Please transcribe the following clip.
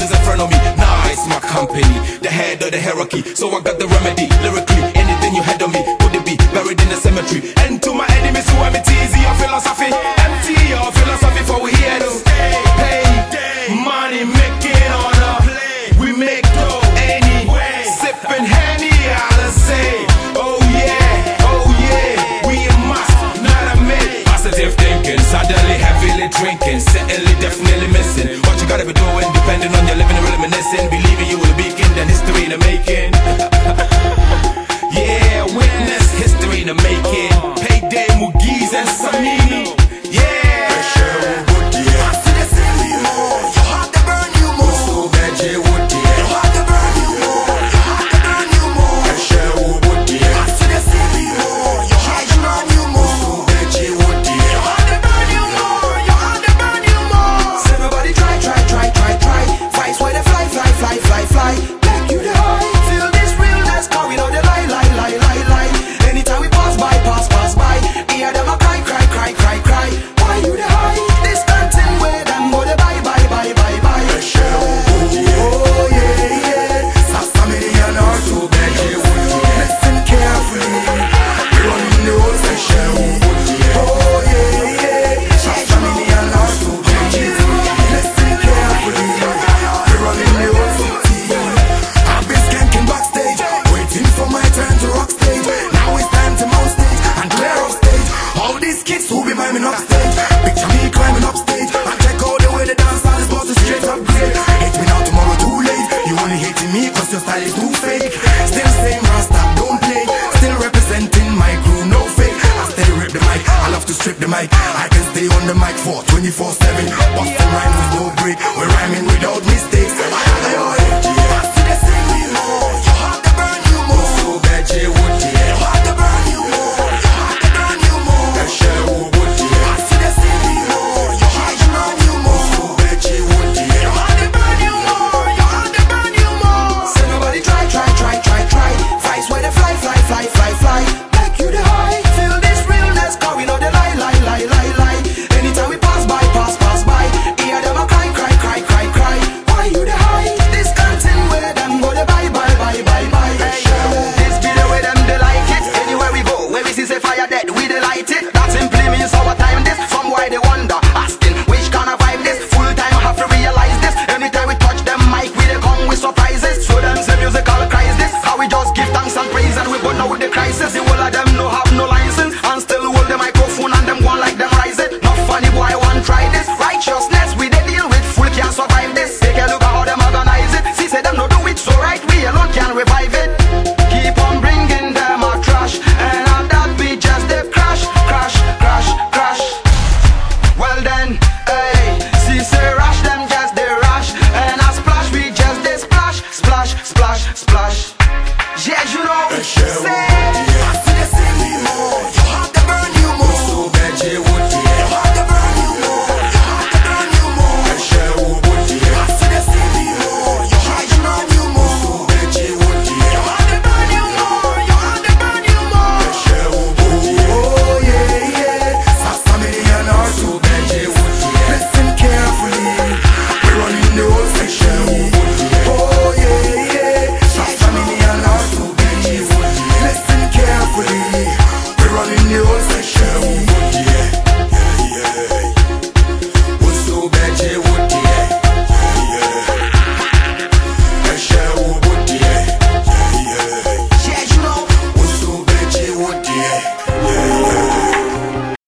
thousands in front of me. Nah, it's my company, the head of the hierarchy. So I got the remedy lyrically. Anything you had on me, could it be buried in the cemetery? And to my enemies who I'm teasing. strip the mic. I can stay on the mic for 24-7 Bustin' rhymes with no break. We're rhyming without mistakes.